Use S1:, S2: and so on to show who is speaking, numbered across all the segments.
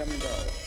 S1: him go.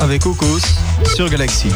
S1: Avec Ocos sur Galaxy.